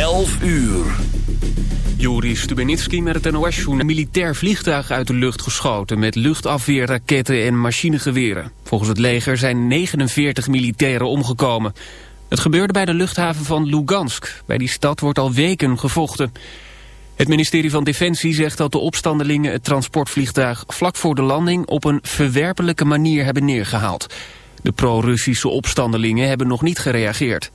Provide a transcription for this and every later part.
11 uur. Juri Stubenitski met het NOS-journaal. Militair vliegtuig uit de lucht geschoten met luchtafweerraketten en machinegeweren. Volgens het leger zijn 49 militairen omgekomen. Het gebeurde bij de luchthaven van Lugansk. Bij die stad wordt al weken gevochten. Het ministerie van Defensie zegt dat de opstandelingen het transportvliegtuig vlak voor de landing op een verwerpelijke manier hebben neergehaald. De pro-Russische opstandelingen hebben nog niet gereageerd.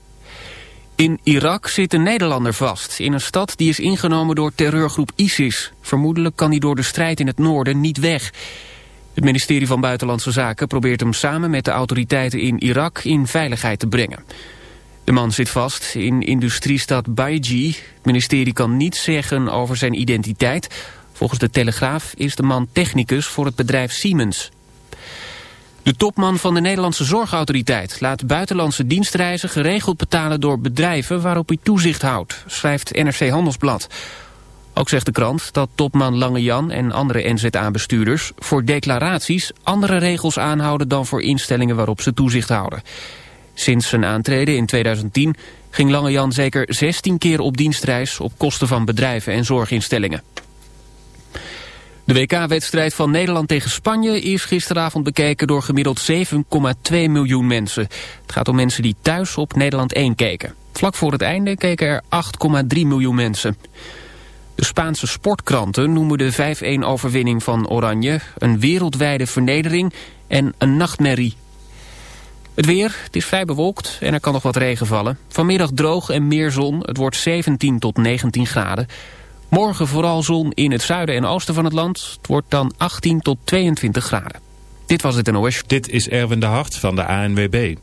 In Irak zit een Nederlander vast, in een stad die is ingenomen door terreurgroep ISIS. Vermoedelijk kan hij door de strijd in het noorden niet weg. Het ministerie van Buitenlandse Zaken probeert hem samen met de autoriteiten in Irak in veiligheid te brengen. De man zit vast in industriestad Baiji. Het ministerie kan niets zeggen over zijn identiteit. Volgens de Telegraaf is de man technicus voor het bedrijf Siemens. De topman van de Nederlandse Zorgautoriteit laat buitenlandse dienstreizen geregeld betalen door bedrijven waarop hij toezicht houdt, schrijft NRC Handelsblad. Ook zegt de krant dat topman Lange Jan en andere NZA-bestuurders voor declaraties andere regels aanhouden dan voor instellingen waarop ze toezicht houden. Sinds zijn aantreden in 2010 ging Lange Jan zeker 16 keer op dienstreis op kosten van bedrijven en zorginstellingen. De WK-wedstrijd van Nederland tegen Spanje is gisteravond bekeken door gemiddeld 7,2 miljoen mensen. Het gaat om mensen die thuis op Nederland 1 keken. Vlak voor het einde keken er 8,3 miljoen mensen. De Spaanse sportkranten noemen de 5-1-overwinning van Oranje... een wereldwijde vernedering en een nachtmerrie. Het weer, het is vrij bewolkt en er kan nog wat regen vallen. Vanmiddag droog en meer zon, het wordt 17 tot 19 graden. Morgen vooral zon in het zuiden en oosten van het land. Het wordt dan 18 tot 22 graden. Dit was het NOS. Dit is Erwin de Hart van de ANWB.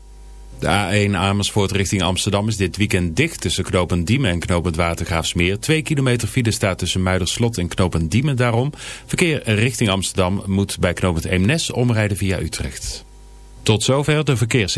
De A1 Amersfoort richting Amsterdam is dit weekend dicht tussen knooppunt Diemen en knooppunt Watergraafsmeer. Twee kilometer file staat tussen Muiderslot en knooppunt Diemen daarom. Verkeer richting Amsterdam moet bij knooppunt Eemnes omrijden via Utrecht. Tot zover de verkeers.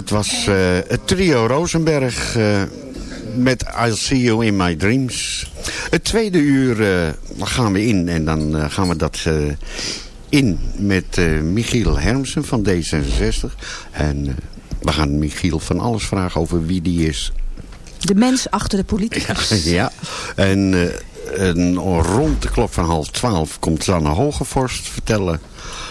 Dat was eh, het trio Rosenberg eh, met I'll See You In My Dreams. Het tweede uur eh, gaan we in en dan gaan we dat in met Michiel Hermsen van D66. En we gaan Michiel van alles vragen over wie die is. De mens achter de politicus. ja, en, eh, en rond de klok van half twaalf komt Sanne Hogevorst vertellen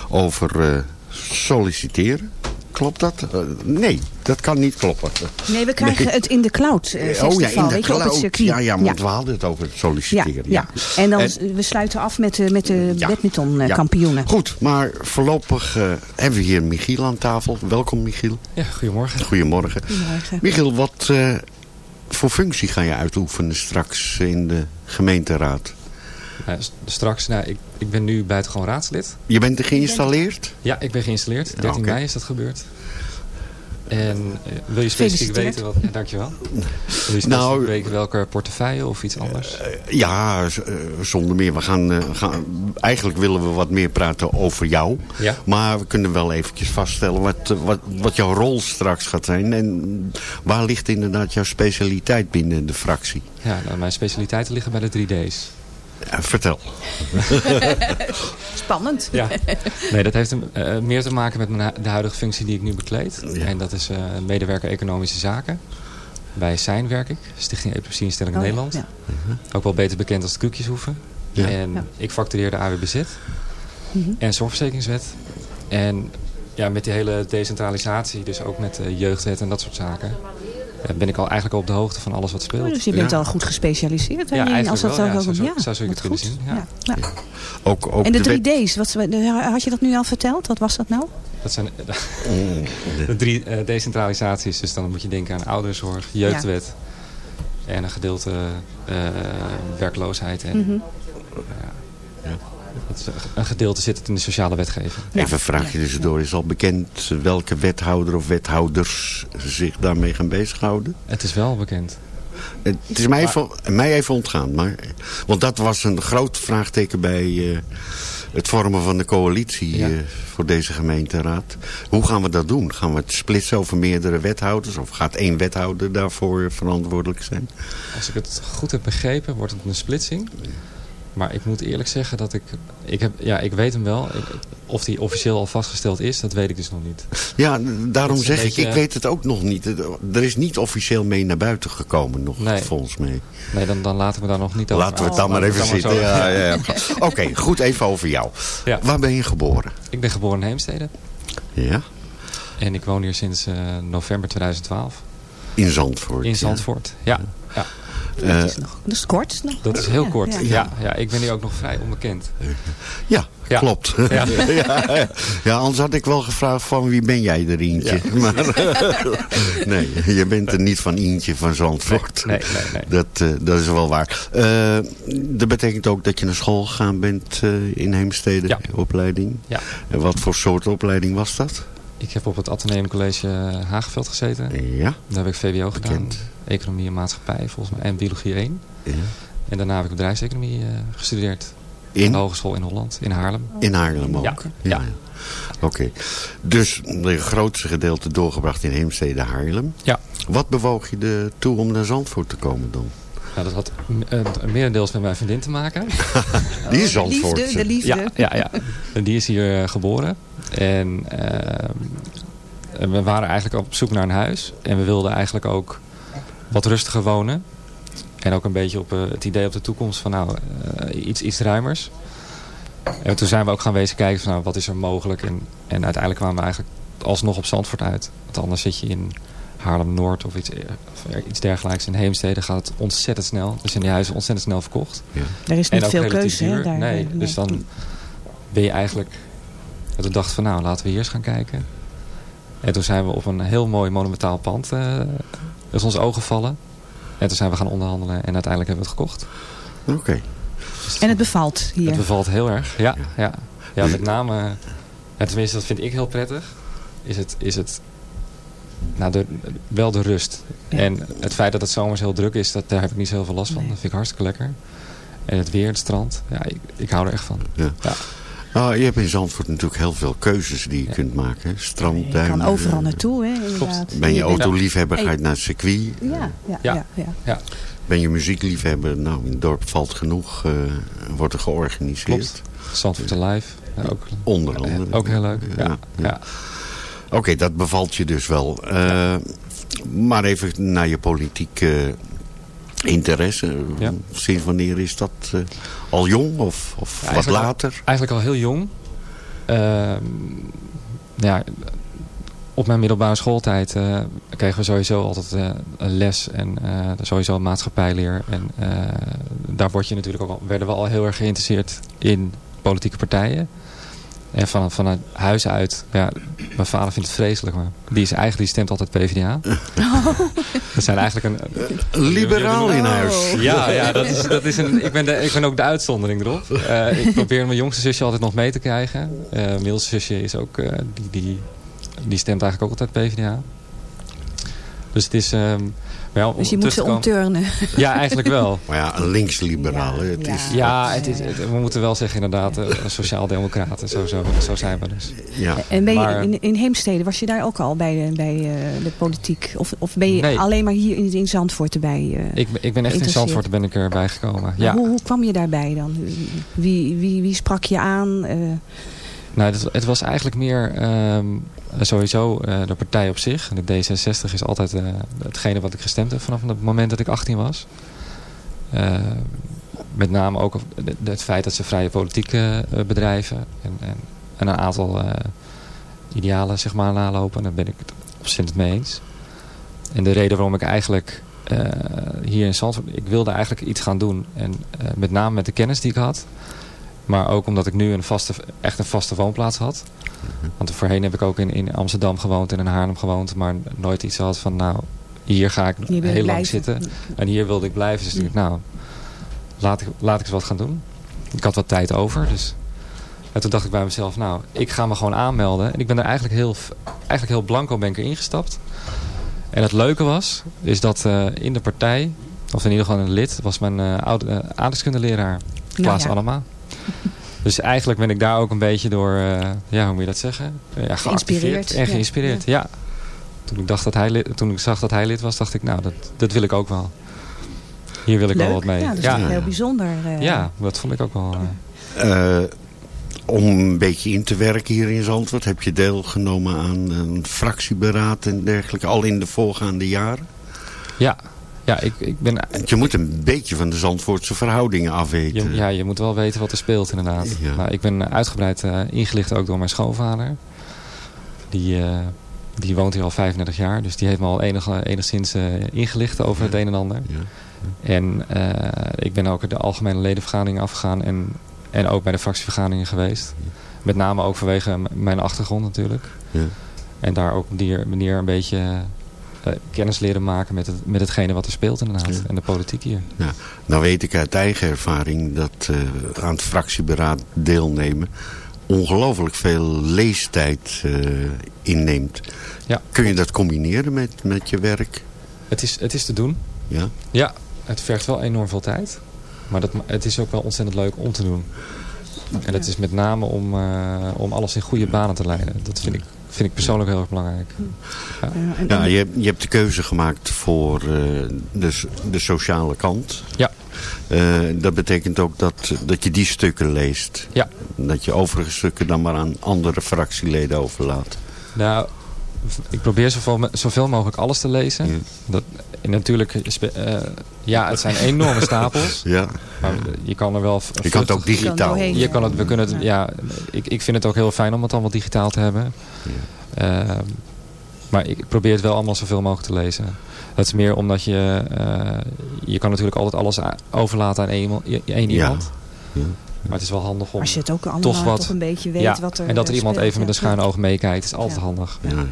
over solliciteren. Klopt dat? Eh, nee, dat kan niet kloppen. Nee, we krijgen Nee. het in de cloud eh, festival. oh ja, in de weet je, op het cloud. circuit. Ja, ja, want ja. we hadden het over het solliciteren. ja. En dan En- we sluiten af met de, met de Ja. badminton eh, Ja. kampioenen. Goed, maar voorlopig eh, hebben we hier Michiel aan tafel. Welkom Michiel. Ja, goedemorgen. Goedemorgen. Goedemorgen. Michiel, wat eh, voor functie ga je uitoefenen straks in de gemeenteraad? Straks, nou, ik, ik ben nu buitengewoon raadslid. Je bent er geïnstalleerd? Ja, ik ben geïnstalleerd. 13 oké. mei is dat gebeurd. En eh, wil je specifiek weten wat... Ja, dankjewel. Wil je specifiek Nou, weten welke portefeuille of iets anders? Ja, z- eh, zonder meer. We gaan, eh, gaan, eigenlijk willen we wat meer praten over jou. Ja. Maar we kunnen wel eventjes vaststellen wat, eh, wat, wat jouw rol straks gaat zijn. En waar ligt inderdaad jouw specialiteit binnen de fractie? Ja, nou, mijn specialiteiten liggen bij de 3D's. Ja, vertel. Spannend. Ja. Nee, dat heeft eh, meer te maken met mijn, de huidige functie die ik nu bekleed. Ja. En dat is eh, medewerker economische zaken. Bij SEIN werk ik, Stichting Epilepsie Instelling Oh, ja, Nederland. ja. Ook wel beter bekend als de Koekjeshoeven. Ja. En Ja. ik factureer de AWBZ Mhm. en zorgverzekeringswet. En ja, met die hele decentralisatie, dus ook met de jeugdwet en dat soort zaken... eh, ben ik al eigenlijk al op de hoogte van alles wat speelt. Dus je bent Ja. al goed gespecialiseerd. hè, Ja, eigenlijk als dat wel, ja, ook- zo zou- ja, zo zou je wat het kunnen goed. zien, ja. Ja, ja. Ook, ook En de wet- 3D's, wat, had je dat nu al verteld? Wat was dat nou? Dat zijn de, drie eh, decentralisaties. Dus dan moet je denken aan ouderenzorg, jeugdwet en een gedeelte eh, werkloosheid. En, Mhm. is een- een gedeelte zit het in de sociale wetgeving. Even een vraagje tussendoor. Is al bekend welke wethouder of wethouders zich daarmee gaan bezighouden? Het is wel bekend. Het is mij even, mij even ontgaan. Maar, want dat was een groot vraagteken bij eh, het vormen van de coalitie Ja. eh, voor deze gemeenteraad. Hoe gaan we dat doen? Gaan we het splitsen over meerdere wethouders? Of gaat één wethouder daarvoor verantwoordelijk zijn? Als ik het goed heb begrepen, wordt het een splitsing. Maar ik moet eerlijk zeggen dat ik... Ik, heb, ja, ik weet hem wel. Of die officieel al vastgesteld is, dat weet ik dus nog niet. Ja, daarom zeg beetje- ik, ik weet het ook nog niet. Er is niet officieel mee naar buiten gekomen nog, Nee. volgens mij. Nee, dan, dan laten we daar nog niet over Laten we het dan maar even zitten. Ja, ja, ja. Oké, goed even over jou. Waar ben je geboren? Ik ben geboren in Heemstede. Ja, En ik woon hier sinds eh, november 2012. in Zandvoort. In. Zandvoort. Ja, ja. Eh, dat, is nog, dat is kort. Nog. dat is heel kort. ja. Ja. Ja, ik ben hier ook nog vrij onbekend. ja, Ja. klopt. Ja. Ja. ja, ja, anders had ik wel gevraagd van wie ben jij er Ientje. Maar, nee, je bent er niet van Ientje van Zandvoort. Nee, nee, nee. Dat, eh, dat is wel waar. Eh, dat betekent ook dat je naar school gegaan bent eh, in Heemstede, Ja. opleiding. Ja. En wat voor soort opleiding was dat? Ik heb op het Atheneum College Hageveld gezeten. Ja, Daar heb ik VWO gedaan. Economie en maatschappij volgens mij. En biologie 1. ja. En daarna heb ik bedrijfseconomie eh, gestudeerd. Aan de In, hogeschool in Holland. In Haarlem. in Haarlem ook. Ja, ja. Oké. Dus het grootste gedeelte doorgebracht in Heemstede, Haarlem. Ja. Wat bewoog je er toe om naar Zandvoort te komen dan? Nou, dat had uh, merendeels met mijn vriendin te maken. Die is Zandvoort. Liefde, de liefde. Ja, ja, ja. En die is hier geboren. En eh, we waren eigenlijk op zoek naar een huis. En we wilden eigenlijk ook wat rustiger wonen. En ook een beetje op eh, het idee op de toekomst van nou, eh, iets, iets ruimers. En toen zijn we ook gaan wezen kijken van nou, wat is er mogelijk. En, en uiteindelijk kwamen we eigenlijk alsnog op Zandvoort uit. Want anders zit je in Haarlem-Noord of iets, of iets dergelijks. In Heemstede gaat het ontzettend snel. Dus zijn die huizen ontzettend snel verkocht. Ja. Er is En niet ook veel relatief keuze. Hè, duur. daar, nee, eh, dus dan ben je eigenlijk... En toen dachten we, nou, laten we hier eens gaan kijken. En toen zijn we op een heel mooi monumentaal pand... eh is ons ogen gevallen. En toen zijn we gaan onderhandelen en uiteindelijk hebben we het gekocht. Oké. En het bevalt hier. Het bevalt heel erg, ja. Ja, ja met name, ja, tenminste dat vind ik heel prettig, is het, is het nou, de, wel de rust. Ja. En het feit dat het zomers heel druk is, dat, daar heb ik niet zo heel veel last van. Nee. Dat vind ik hartstikke lekker. En het weer, het strand, ja, ik, ik hou er echt van. Ja. Ja. Ah, je hebt in Zandvoort natuurlijk heel veel keuzes die je kunt maken. Strand, Je duinen, kan overal eh, naartoe, hè, inderdaad. Ben je autoliefhebber, ga je naar het circuit. Ja, ja, Ja. ja. ja, Ja, Ben je muziekliefhebber, nou in het dorp valt genoeg, eh, wordt er georganiseerd. klopt. Zandvoort Live. Ja, ook, Onder andere. ook heel leuk. Ja, Ja, ja. ja. Oké, dat bevalt je dus wel. Eh, Maar even naar je politieke interesse. Ja. Sinds wanneer is dat eh, al jong of, of Ja, wat al- later? Eigenlijk al heel jong. Ehm, ja, op mijn middelbare schooltijd eh, kregen we sowieso altijd eh, een les en sowieso maatschappijleer. En daar word je natuurlijk ook al, werden we al heel erg geïnteresseerd in politieke partijen. En van, vanuit huis uit, ja, mijn vader vindt het vreselijk, maar die is eigenlijk, die stemt altijd PvdA. Dat zijn eigenlijk een, Een liberaal in huis. Oh. ja, ja dat is, dat is een, ik, ben de, ik ben ook de uitzondering erop. Eh, ik probeer mijn jongste zusje altijd nog mee te krijgen. Eh mijn middelste zusje is ook, eh, die, die, die stemt eigenlijk ook altijd PvdA. Dus het is... ehm, ja, Dus je moet ze omturnen. Ja, eigenlijk wel. Maar ja, een linksliberaal. Ja, hè. het is, Ja, het is, het- we moeten wel zeggen inderdaad, eh, sociaal-democraten, zo, zo, zo zijn we dus. ja. En ben je Maar- in, in Heemstede, was je daar ook al bij de, bij, eh, de politiek? Of, of ben je Nee. alleen maar hier in, in Zandvoort erbij? eh? Ik, ben- ik ben echt in. Zandvoort ben ik erbij gekomen. Ja. hoe, hoe kwam je daarbij dan? Wie, wie, wie sprak je aan? Eh, Nou, het, het was eigenlijk meer ehm, sowieso eh, de partij op zich. De D66 is altijd eh, hetgene wat ik gestemd heb vanaf het moment dat ik 18 was. Eh, met name ook het feit dat ze vrije politiek eh, eh, bedrijven. En, en, en een aantal eh, idealen zeg maar nalopen. Daar ben ik het mee eens. En de reden waarom ik eigenlijk eh, hier in Zandvoort... Ik wilde eigenlijk iets gaan doen. En eh, met name met de kennis die ik had... Maar ook omdat ik nu een vaste, echt een vaste woonplaats had. Want voorheen heb ik ook in, in Amsterdam gewoond en in Haarlem gewoond. Maar nooit iets had van, nou, hier ga ik hier heel lang blijven. zitten. En hier wilde ik blijven. Dus ik dacht, nou, laat ik, laat ik eens wat gaan doen. Ik had wat tijd over. Dus. En toen dacht ik bij mezelf, nou, ik ga me gewoon aanmelden. En ik ben er eigenlijk heel, eigenlijk heel blanco ben ik erin gestapt. En het leuke was, is dat eh, in de partij, of in ieder geval een lid, was mijn eh oude uh, aardrijkskundeleraar Klaas ja. Annema. Dus eigenlijk ben ik daar ook een beetje door, uh, ja, hoe moet je dat zeggen? Uh, ja, Geïnspireerd. En geïnspireerd, ja. ja. Toen, ik dacht dat hij lid, toen ik zag dat hij lid was, dacht ik, nou, dat, dat wil ik ook wel. Hier wil ik Leuk. wel wat mee. Ja, dat is ja. heel bijzonder. Uh, ja, dat vond ik ook wel. Uh, om een beetje in te werken hier in Zandvoort, heb je deelgenomen aan een fractieberaad en dergelijke, al in de voorgaande jaren? Ja, ja, ik, ik ben... Je moet een beetje van de Zandvoortse verhoudingen afweten. Je, ja, je moet wel weten wat er speelt inderdaad. Ja. Nou, ik ben uitgebreid uh, ingelicht ook door mijn schoonvader. Die, uh, die woont hier al 35 jaar. Dus die heeft me al enig, enigszins uh, ingelicht over ja. het een en ander. Ja. En ik ben ook de algemene ledenvergadering afgegaan. En, en ook bij de fractievergaderingen geweest. Met name ook vanwege mijn achtergrond natuurlijk. En daar ook op die manier een beetje kennis leren maken met, het, met hetgene wat er speelt inderdaad. Ja. En de politiek hier. Ja. Nou weet ik uit eigen ervaring dat uh, aan het fractieberaad deelnemen ongelooflijk veel leestijd uh, inneemt. Ja. Kun je dat combineren met, met je werk? Het is, het is te doen. Ja? Ja, het vergt wel enorm veel tijd. Maar dat, het is ook wel ontzettend leuk om te doen. En dat is met name om, uh, om alles in goede banen te leiden. Dat vind ik vind ik persoonlijk heel erg belangrijk. Ja, ja je, hebt, je hebt de keuze gemaakt voor uh, de, de sociale kant. Ja. Uh, dat betekent ook dat, dat je die stukken leest. Ja. Dat je overige stukken dan maar aan andere fractieleden overlaat. Nou, ik probeer zoveel, zoveel mogelijk alles te lezen. Ja. Dat, en natuurlijk, uh, ja, het zijn enorme stapels. ja. Maar je kan er wel... Je kan het ook digitaal. Je kan het, we kunnen het, ja, ik, ik vind het ook heel fijn om het allemaal digitaal te hebben. Ja. Uh, maar ik probeer het wel allemaal zoveel mogelijk te lezen. Dat is meer omdat je... Uh, je kan natuurlijk altijd alles overlaten aan één, één iemand. Ja. Maar het is wel handig om Als je het ook allemaal toch, wat, toch een beetje weet ja, wat er En dat er iemand speelt, even met een schuine oog meekijkt, is altijd ja. handig. Ja.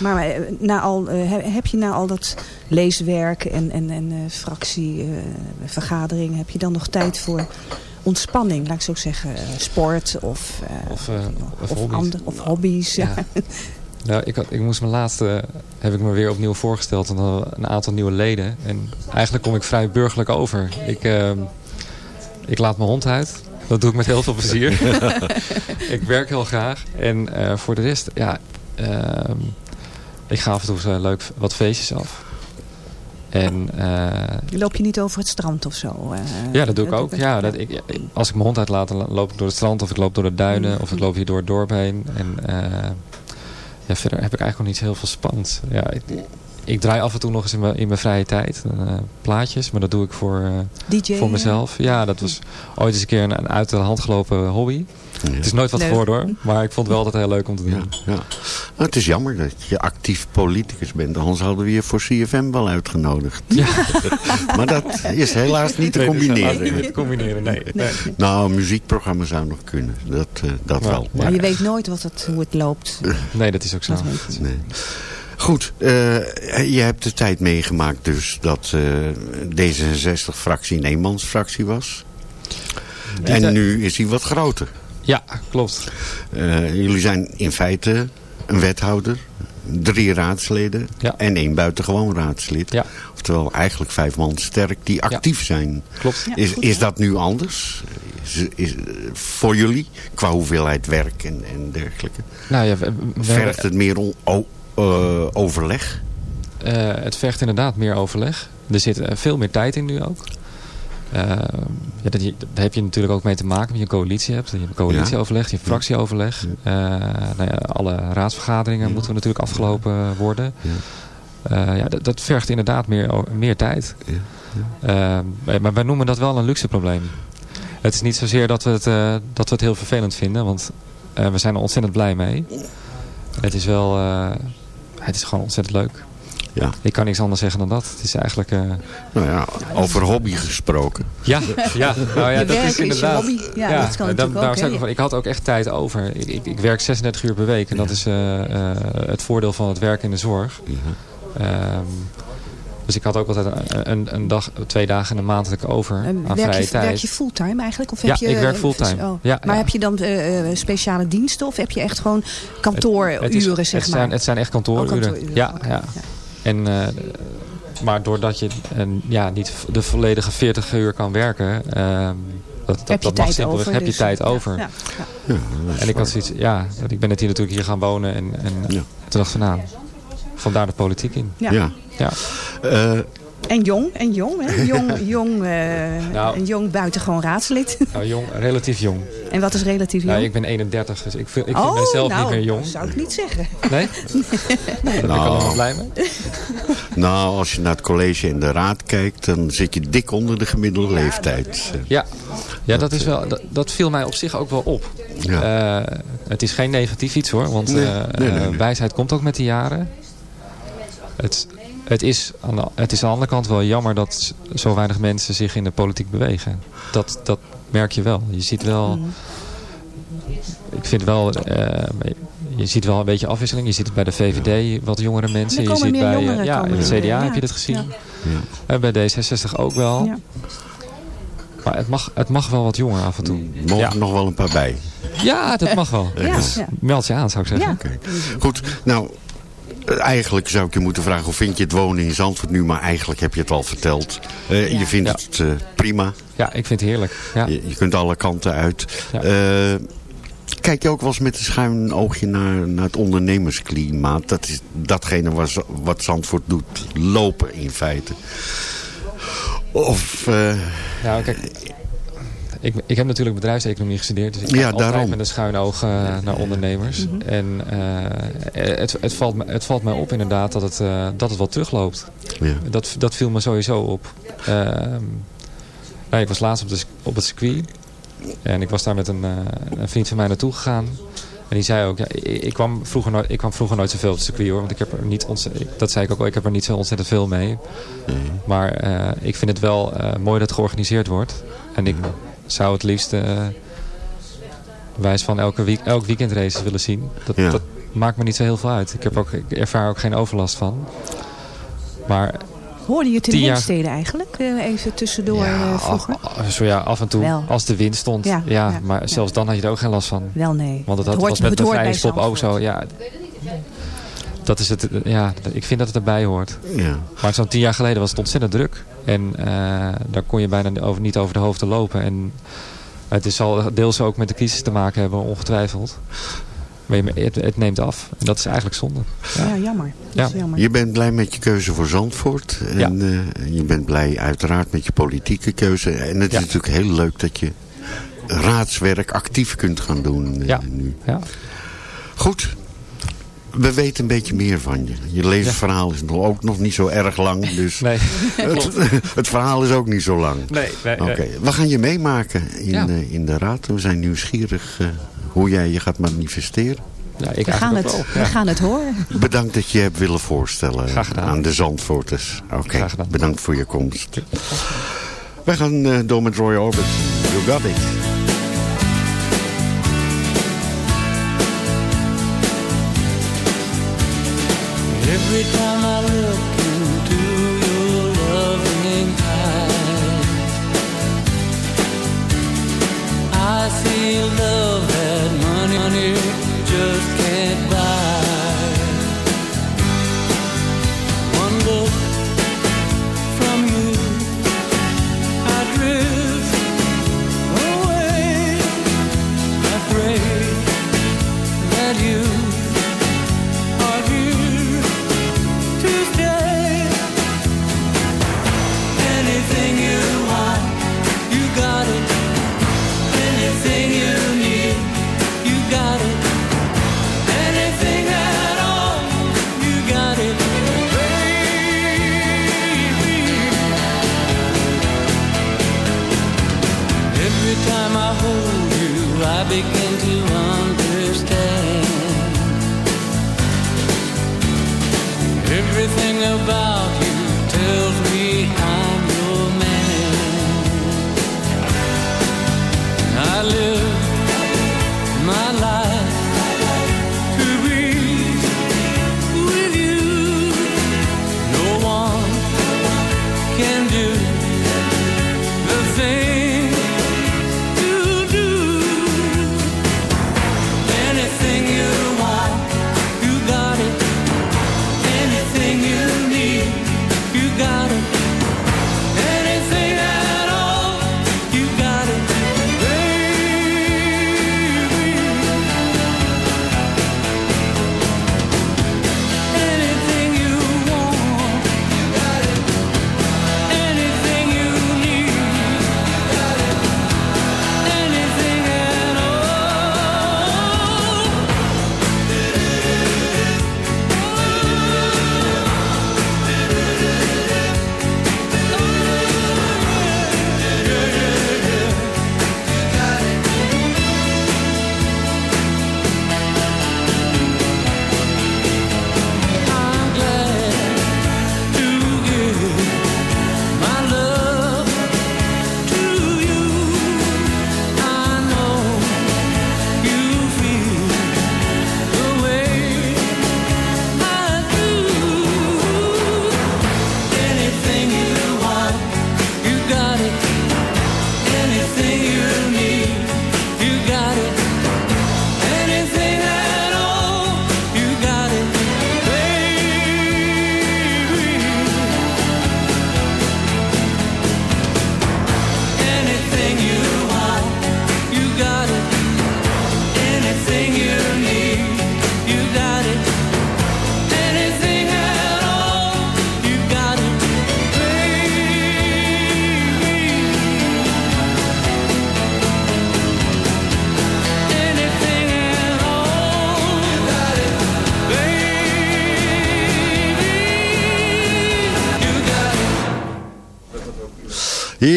Maar, maar na al, uh, heb je na al dat leeswerk en, en, en uh, fractievergadering, uh, heb je dan nog tijd voor ontspanning, laat ik zo zeggen, sport of, of, of, of hobby's? Ander, of hobby's ja. Ja. Nou, ik, had, ik moest mijn laatste, heb ik me weer opnieuw voorgesteld, aan een aantal nieuwe leden. En eigenlijk kom ik vrij burgerlijk over. Ik, uh, ik laat mijn hond uit. Dat doe ik met heel veel plezier. ik werk heel graag. En eh, voor de rest, ja... ehm, ik ga af en toe zo leuk wat feestjes af. En eh, Loop je niet over het strand of zo? eh, ja, dat doe ik dat ook. Ja, dat, ik, als ik mijn hond uitlaat, dan loop ik door het strand of ik loop door de duinen of ik loop hier door het dorp heen. En eh, ja, verder heb ik eigenlijk nog niet heel veel spannend. Ja, ik, ik draai af en toe nog eens in mijn, in mijn vrije tijd eh, plaatjes, maar dat doe ik voor, eh, DJ, voor mezelf. Ja, dat was ooit eens een keer een, een uit de hand gelopen hobby. Het is nooit wat Leuk. geworden hoor, maar ik vond het wel altijd heel leuk om te doen. Ja, ja. Nou, het is jammer dat je actief politicus bent. Anders hadden we je voor CFM wel uitgenodigd. maar dat is helaas niet te Nee, dat combineren. niet te combineren, nee. nee. Nou, een muziekprogramma zou nog kunnen. Dat, eh, dat wel. Maar je weet nooit wat het, hoe het loopt. Nee, dat is ook zo. Dat weet je. Nee. Goed, eh, je hebt de tijd meegemaakt dus dat eh, D66-fractie een eenmansfractie was. En nu is hij wat groter. Ja, klopt. Eh, jullie zijn in feite een wethouder, drie raadsleden Ja. en één buitengewoon raadslid. Ja. Oftewel eigenlijk vijf man sterk die actief zijn. Klopt. Ja, is, goed, is dat nu anders? Is, is, voor jullie, qua hoeveelheid werk en, en dergelijke? Nou ja, we, Vergt het meer on- eh, overleg? Eh, het vergt inderdaad meer overleg. Er zit eh, veel meer tijd in nu ook. Ja, dat, daar heb je natuurlijk ook mee te maken. Dat je een coalitie hebt. Je hebt een coalitieoverleg, je hebt fractieoverleg. Nou ja, alle raadsvergaderingen moeten natuurlijk afgelopen worden. Ja, dat, dat vergt inderdaad meer, meer tijd. Maar wij noemen dat wel een luxe probleem. Het is niet zozeer dat we het, dat we het heel vervelend vinden. Want we zijn er ontzettend blij mee. Het is wel... het is gewoon ontzettend leuk. Ja. Ik kan niks anders zeggen dan dat. Het is eigenlijk... eh, Nou ja, over hobby gesproken. ja, ja, nou ja, Je dat werk is inderdaad. hobby. Ja, dat kan dan- natuurlijk daar ook, zou hè. ik, van- ik had ook echt tijd over. Ik, ik, ik werk 36 uur per week en dat is eh, eh, het voordeel van het werk in de zorg. Ehm, dus ik had ook altijd een, een, een dag, twee dagen in de maand ik over En aan werk, vrije je, tijd. werk je fulltime eigenlijk? Of Ja, heb je, ik werk fulltime. Oh. Ja, maar ja. heb je dan eh, eh, speciale diensten of heb je echt gewoon Het is- kantooruren, zeg het maar? Zijn, het zijn echt kantooruren. Oh, kantooruren, Ja, ja. En, eh, maar doordat je ja, niet de volledige 40 uur kan werken... ehm, dat, dat, Heb je dat mag tijd simpelweg, over, heb je dus, tijd ja, over. ja, Ja, En ik had zoiets, ja, ik ben net hier natuurlijk hier gaan wonen en, en Ja. toen dacht ik van nou, vandaar de politiek in. Ja. Ja. Eh, En jong, en jong, hè? Jong, jong, eh, Nou. een jong buitengewoon raadslid. Nou, jong, relatief jong. en wat is relatief jong? Nou, ik ben 31, dus ik, vind- ik vind oh, mezelf nou, niet meer jong. dat zou ik niet zeggen. Nee? Daar ben ik Nou. allemaal blij mee. nou, als je naar het college en de raad kijkt, dan zit je dik onder de gemiddelde leeftijd. Eh, Ja, ja dat, is wel, dat, dat viel mij op zich ook wel op. Ja. Eh, het is geen negatief iets hoor, want Nee, eh, nee, nee, eh, nee. wijsheid komt ook met de jaren. Het, het, is aan de, het is aan de andere kant wel jammer dat zo weinig mensen zich in de politiek bewegen. Dat, dat merk je wel. Je ziet wel... Mm. Ik vind wel... eh, je ziet wel een beetje afwisseling. Je ziet het bij de VVD, wat jongere mensen. Je ziet bij, eh, jongeren ja, in het CDA ja. heb je dit gezien. Ja. En bij D66 ook wel. Ja. Maar het mag, het mag wel wat jonger af en toe. Mogen Ja. er nog wel een paar bij. Ja, dat mag wel. Ja, Dus ja. meld je aan, zou ik zeggen. Ja. Oké. Goed, nou, eigenlijk zou ik je moeten vragen... hoe vind je het wonen in Zandvoort nu? Maar eigenlijk heb je het al verteld. Eh, Je vindt Ja. het eh, prima. Ja, ik vind het heerlijk. Ja. Je, je kunt alle kanten uit. Ja. Eh, kijk je ook wel eens met een schuin oogje naar, naar het ondernemersklimaat? Dat is datgene wat, wat Zandvoort doet. Lopen in feite. Of... eh, Nou, kijk, ik, ik heb natuurlijk bedrijfseconomie gestudeerd. Dus ik kijk Ja, altijd daarom. met een schuin oog eh, naar ondernemers. En eh, het, het, valt me, het valt mij op inderdaad dat het, eh, dat het wat terugloopt. ja. Dat, dat viel me sowieso op. Ehm, nou, ik was laatst op, de, op het circuit. En ik was daar met een, een vriend van mij naartoe gegaan. En die zei ook, ja, ik, ik kwam vroeger nooit, ik kwam vroeger nooit zoveel op het circuit hoor. Want ik heb er niet ontzettend, dat zei ik ook al, ik heb er niet zo ontzettend veel mee. Maar eh, ik vind het wel eh, mooi dat het georganiseerd wordt. En ik zou het liefst eh wijs van elke week, elk weekend races willen zien. Dat, Ja. dat maakt me niet zo heel veel uit. Ik, heb ook, ik ervaar ook geen overlast van. Maar Hoorde je het in jaar- Heemstede eigenlijk? eh, even tussendoor eh, vroeger? af, af- zo ja, af en toe Wel. als de wind stond. Ja, Ja, ja, maar ja. zelfs dan had je er ook geen last van. Wel nee. Want dat, Het dat hoort- was met het de stop ook zo. Ja, dat is het, ja, ik vind dat het erbij hoort. ja. Maar zo'n tien jaar geleden was het ontzettend druk. En eh, daar kon je bijna over, niet over de hoofden lopen. En Het is zal deels ook met de crisis te maken hebben, ongetwijfeld. Maar je- het, het neemt af. En dat is eigenlijk zonde. Ja, jammer. Dat Ja. is jammer. Je bent blij met je keuze voor Zandvoort. En eh, je bent blij uiteraard met je politieke keuze. En het Ja. is natuurlijk heel leuk dat je raadswerk actief kunt gaan doen Ja. nu. Ja. Goed. We weten een beetje meer van je. Je levensverhaal is nog, ook nog niet zo erg lang. Dus Nee. het, het verhaal is ook niet zo lang. Nee, nee, Oké, we gaan je meemaken in, Ja. eh, in de raad. We zijn nieuwsgierig eh, hoe jij je gaat manifesteren. Ja, ik We gaan, het, wel. we gaan het horen. Bedankt dat je hebt willen voorstellen aan de Zandvoorters. Oké, Graag gedaan. bedankt voor je komst. We gaan eh, door met Roy Orbison. You got it.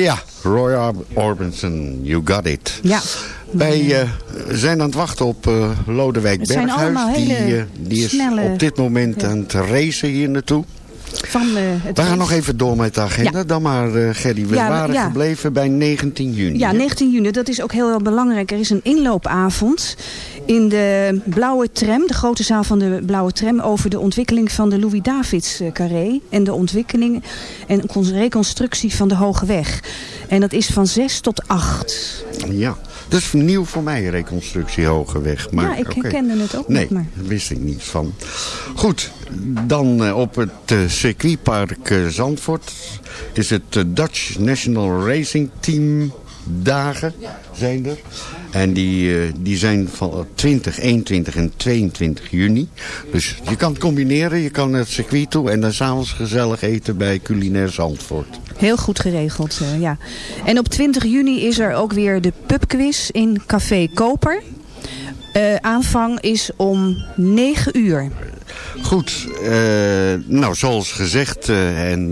Ja, Roy Or- Orbison, you got it. Ja. Wij eh, zijn aan het wachten op eh, Lodewijk Berghuis. die, eh, die is snelle- op dit moment aan het racen hier naartoe. Van, het We gaan nog even door met de agenda. Ja. Dan maar, Gerry. We Ja, waren ja. gebleven bij 19 juni. Ja, hè? 19 juni, dat is ook heel, heel belangrijk. Er is een inloopavond in de Blauwe Tram, de grote zaal van de Blauwe Tram, over de ontwikkeling van de Louis-Davids eh, carré en de ontwikkeling en con- reconstructie van de Hoge Weg. En dat is van 6 tot 8. Ja, dat is nieuw voor mij, reconstructie Hogeweg. Maar, ja, ik herkende het ook Nee, niet, maar... daar wist ik niets van. Goed, dan eh, op het eh, circuitpark Zandvoort is het Dutch National Racing Team dagen zijn er. En die, eh, die zijn van 20, 21 en 22 juni. Dus je kan het combineren. Je kan het circuit toe en dan s'avonds gezellig eten bij Culinair Zandvoort. Heel goed geregeld, eh, ja. En op 20 juni is er ook weer de pubquiz in Café Koper. Eh, aanvang is om 9 uur. Goed, nou zoals gezegd en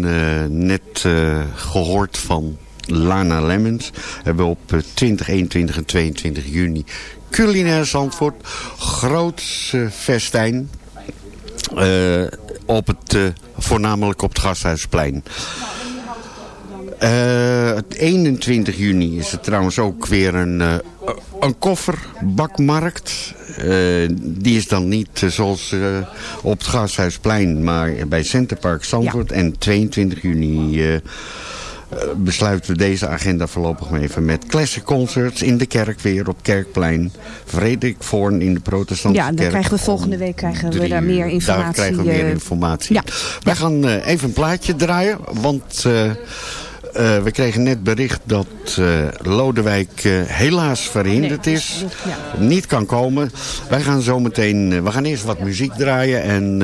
net eh, gehoord van Lana Lemmens... hebben we op eh, 20, 21 en 22 juni culinair Zandvoort. Groots eh, festijn. eh, op het, eh, voornamelijk op het Gasthuisplein. Eh, het 21 juni is er trouwens ook weer een, eh, een kofferbakmarkt. Eh, die is dan niet eh, zoals eh, op het Gasthuisplein, maar bij Centerpark Zandvoort. En 22 juni eh, eh, besluiten we deze agenda voorlopig even met classic concerts in de kerk weer op Kerkplein. Frederik Voorn in de protestantse Ja, dan kerk. krijgen we volgende week krijgen we daar meer informatie. Daar krijgen we meer eh, informatie. ja. Wij gaan eh, even een plaatje draaien, want eh, we kregen net bericht dat eh, Lodewijk eh, helaas verhinderd Nee, is. dus, ja. Niet kan komen. Wij gaan zo meteen, we gaan eerst wat muziek draaien en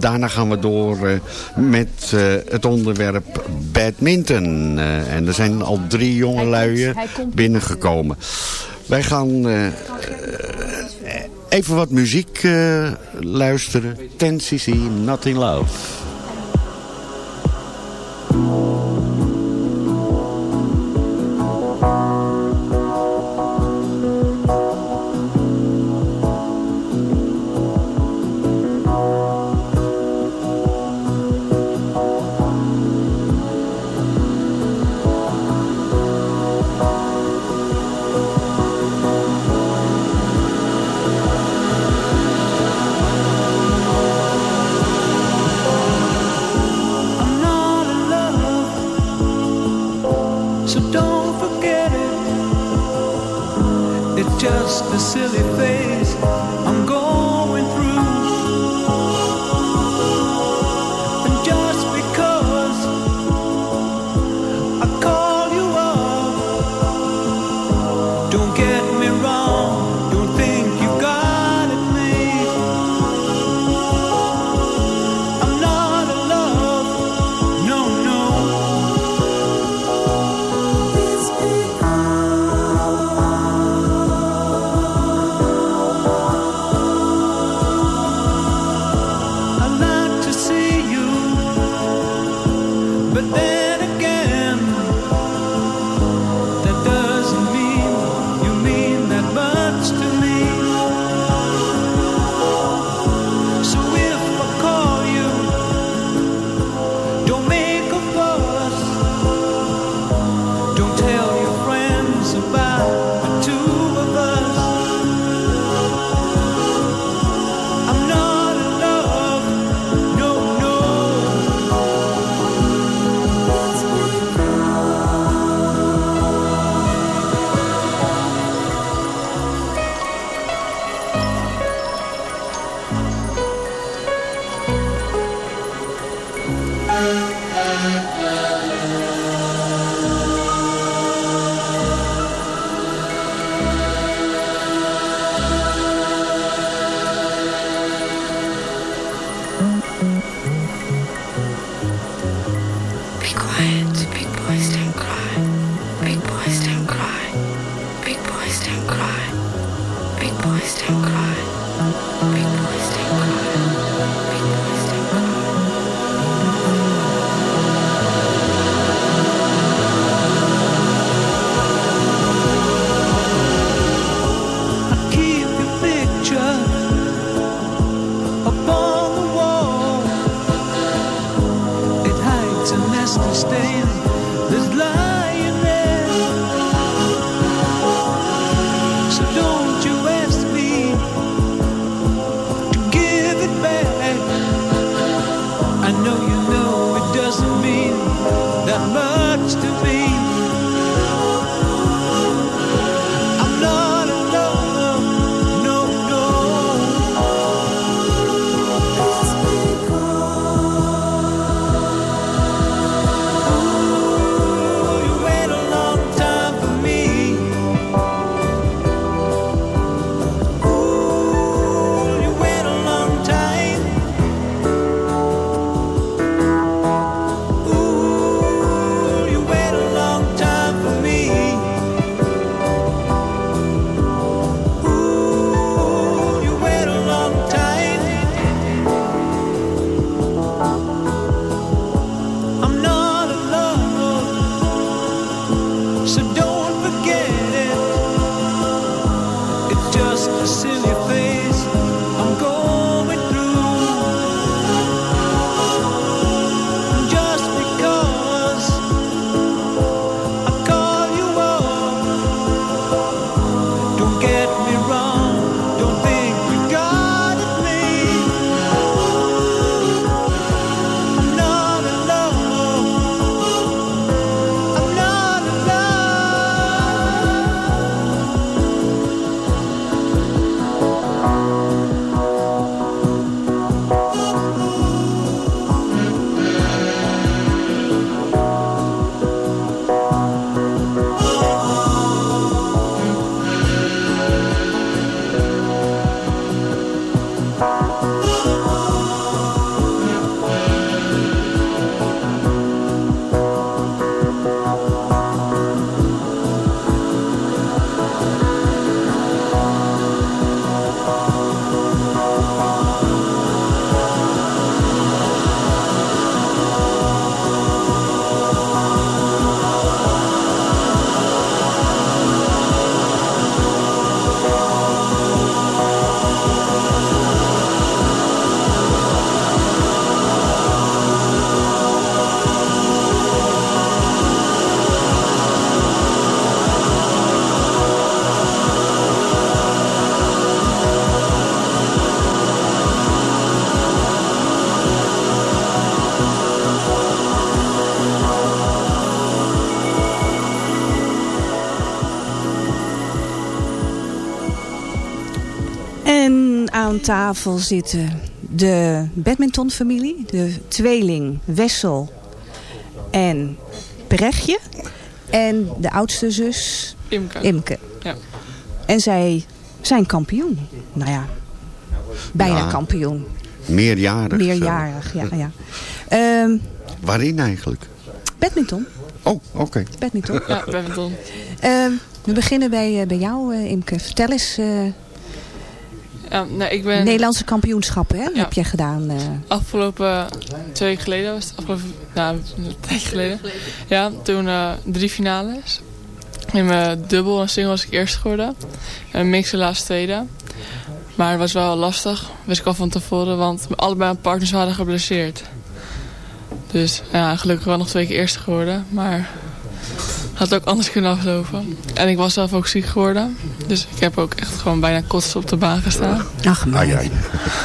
daarna gaan we door met het onderwerp badminton. En er zijn al drie jonge luien binnengekomen. Wij gaan even wat muziek luisteren. 10cc, Not in Love. En aan tafel zitten de badmintonfamilie, de tweeling Wessel en Brechtje. En de oudste zus Imke. Imke. Ja. En zij zijn kampioen. Nou ja, bijna Ja. kampioen. Meerjarig. Meerjarig, ja. ja. Ehm. Waarin eigenlijk? badminton. Oh, oké. badminton. Ja, badminton. Ehm, we beginnen bij, eh, bij jou, eh, Imke. Vertel eens, eh, Nee, ik ben Nederlandse kampioenschappen hè, Ja. heb je gedaan. eh. afgelopen twee weken geleden was het afgelopen, nou, een tijdje geleden. Ja, toen eh, drie finales. In mijn dubbel en single was ik eerst geworden. En mix helaas tweede. Maar het was wel lastig, wist ik al van tevoren, want allebei mijn partners waren geblesseerd. Dus ja, gelukkig wel nog twee keer eerste geworden, maar had ook anders kunnen aflopen. En ik was zelf ook ziek geworden, dus ik heb ook echt gewoon bijna kots op de baan gestaan. Ach, maar, Ah, ja.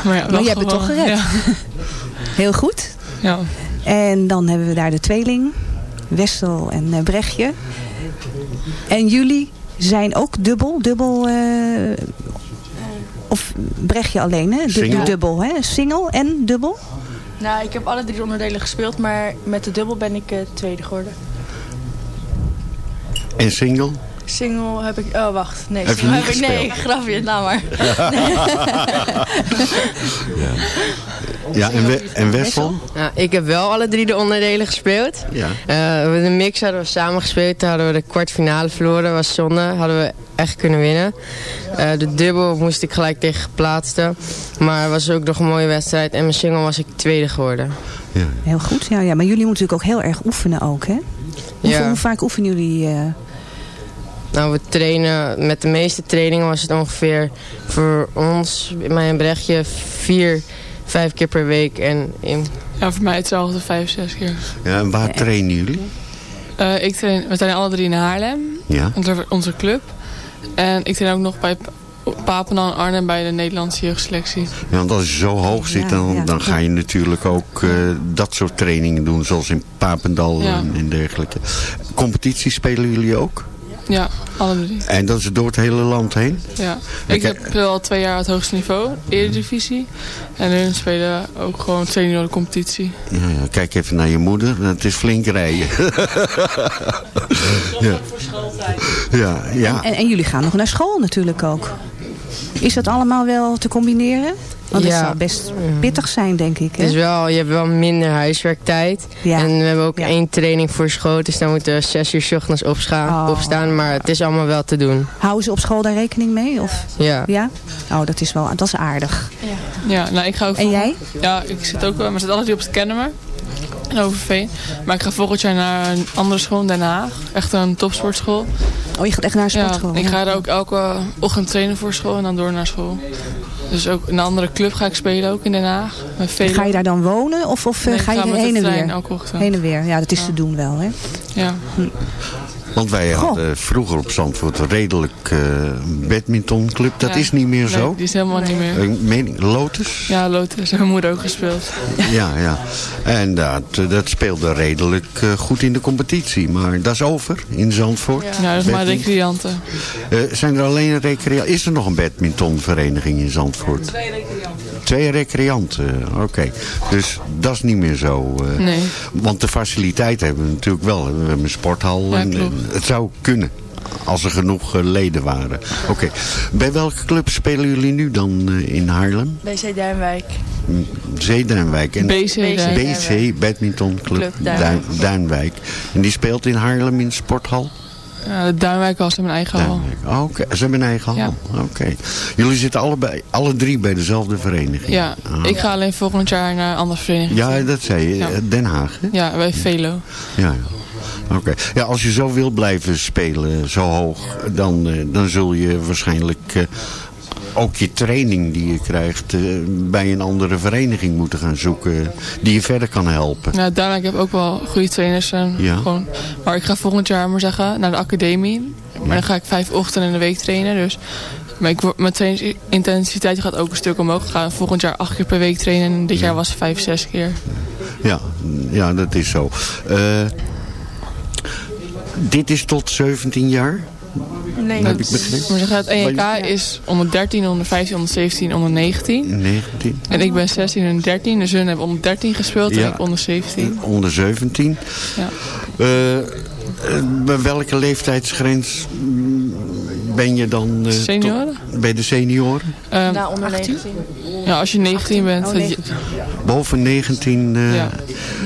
Maar, ja, maar hebt het toch gered. Ja, Heel goed. ja. En dan hebben we daar de tweeling, Wessel en eh, Brechtje. En jullie zijn ook dubbel, dubbel... eh, of Brechtje alleen, hè? Du- Single. Dubbel, hè? Single en dubbel? Nou, ik heb alle drie onderdelen gespeeld, maar met de dubbel ben ik eh, tweede geworden. En single? Single heb ik... Oh, wacht. Nee, Heb je single niet heb ik... Nee, grapje, nou maar. Ja, en, we, en Wessel? Nou, ik heb wel alle drie de onderdelen gespeeld. Ja. Eh, de mix hadden we samen gespeeld. Toen hadden we de kwartfinale verloren. was zonde. Hadden we echt kunnen winnen. Eh, de dubbel moest ik gelijk tegen geplaatste. Maar het was ook nog een mooie wedstrijd. En mijn single was ik tweede geworden. Heel goed, ja, ja. Maar jullie moeten natuurlijk ook heel erg oefenen ook, hè? Hoe, Ja. hoe vaak oefenen jullie? eh? Nou, we trainen, met de meeste trainingen was het ongeveer voor ons, mij en Brechtje, vier, vijf keer per week. En in, ja, voor mij hetzelfde, vijf, zes keer. Ja, en waar trainen jullie? Eh, ik train, we trainen alle drie in Haarlem, Ja. onze, onze club. En ik train ook nog bij Pa- Papendal en Arnhem bij de Nederlandse jeugdselectie. Ja, want als je zo hoog zit, dan, ja. dan ga je natuurlijk ook eh, dat soort trainingen doen. Zoals in Papendal Ja. en, en dergelijke. Competitie spelen jullie ook? Ja, alle drie. En dat is door het hele land heen? Ja. Ik Ik heb wel twee jaar het hoogste niveau, Eredivisie. En hun spelen ook gewoon senioren competitie. Ja, ja, kijk even naar je moeder. Het is flink rijden. ja. Ja, ja. En, en jullie gaan nog naar school natuurlijk ook. Is dat allemaal wel te combineren? Want het Ja. zal best pittig zijn, denk ik. Hè? dus wel, je hebt wel minder huiswerktijd. Ja. En we hebben ook Ja. één training voor school. Dus dan moeten we zes uur 's ochtends opscha- Oh. opstaan. Maar het is allemaal wel te doen. Houden ze op school daar rekening mee? Of? Ja. Ja? Oh, dat is wel dat is aardig. Ja, nou ik ga ook En jij? Ja, ik zit ook wel, maar zit alle drie op het Kennemer. In Overveen. Maar ik ga volgend jaar naar een andere school in Den Haag. Echt een topsportschool. Oh, je gaat echt naar een sportschool? Ja, ik ga daar ook elke ochtend trainen voor school en dan door naar school. Dus ook een andere club ga ik spelen, ook in Den Haag. Ga je daar dan wonen of, of eh, Nee, ga je heen en weer? Heen en weer, ja, dat is te doen wel, hè? Ja. Want wij Goh. hadden vroeger op Zandvoort een redelijk eh badmintonclub. Dat Ja. is niet meer Nee, zo. die is helemaal niet meer. Ik meen, Lotus? Ja, Lotus mijn moeder ook gespeeld. Ja, ja. En dat, dat speelde redelijk eh, goed in de competitie. Maar dat is over in Zandvoort. Ja, dat is maar recreanten. Eh, zijn er alleen recreanten? Is er nog een badmintonvereniging in Zandvoort? Twee recreanten. Twee recreanten, oké. Dus dat is niet meer zo. eh, Nee. Want de faciliteiten hebben we natuurlijk wel. We hebben een sporthal. Ja, en, het zou kunnen. Als er genoeg eh, leden waren. Oké. Bij welke club spelen jullie nu dan eh, in Haarlem? BC Duinwijk. Zeeduinwijk. En BC Duinwijk. BC, Badmintonclub Club Duin, Duinwijk. Duinwijk. En die speelt in Haarlem in de sporthal? Ja, Duinwijk was in mijn eigen hal. Oh, Oké, ze hebben een eigen hal. Ja. Oké. Jullie zitten allebei, alle drie bij dezelfde vereniging? Ja, Ah. ik ga alleen volgend jaar naar een andere vereniging. Ja, dat zei je. Ja. Eh, Den Haag, hè? Ja, bij Velo. Ja, ja. Oké. Ja, als je zo wil blijven spelen, zo hoog, dan, eh, dan zul je waarschijnlijk eh, ook je training die je krijgt eh, bij een andere vereniging moeten gaan zoeken. Die je verder kan helpen. Ja, Duinwijk heb ook wel goede trainers. En Ja. gewoon, maar ik ga volgend jaar maar zeggen naar de academie. Maar dan ga ik vijf ochtenden in de week trainen. Dus maar ik, mijn trainingsintensiteit gaat ook een stuk omhoog. Ik ga volgend jaar acht keer per week trainen. En dit jaar was het vijf, zes keer. Ja, ja dat is zo. Eh, dit is tot 17 jaar? Nee, Heb ik begrepen? Maar zeggen, het EK is onder 13, onder 15, onder 17, onder 19. 19. En ik ben 16 en 13, dus hun hebben onder 13 gespeeld en ik onder 17. Onder 17. Ja. Eh, eh, bij welke leeftijdsgrens mm, ben je dan? eh, Senioren? tot- bij de senioren? Ehm, na onder 19. ja, als je 19 bent. Oh, je- 19. Boven 19. eh, Ja.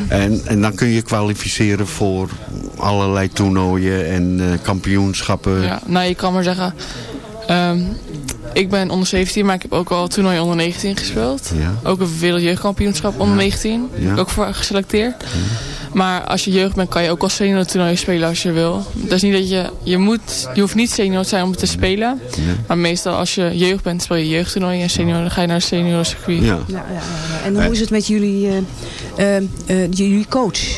en, en dan kun je kwalificeren voor allerlei toernooien en eh, kampioenschappen. Ja, nou je kan maar zeggen, ehm, ik ben onder 17, maar ik heb ook al toernooi onder 19 gespeeld. Ja. Ook een wereldjeugdkampioenschap onder 19, Ja. ook voor geselecteerd. Maar als je jeugd bent, kan je ook als senior toernooi spelen als je wil. Dat is niet dat je, je moet, je hoeft niet senior te zijn om te spelen. Maar meestal als je jeugd bent, speel je jeugdtoernooi en senior, dan ga je naar het seniorencircuit. Ja. Ja, ja, ja, ja. En hoe is het met jullie, eh, eh, eh, jullie coach?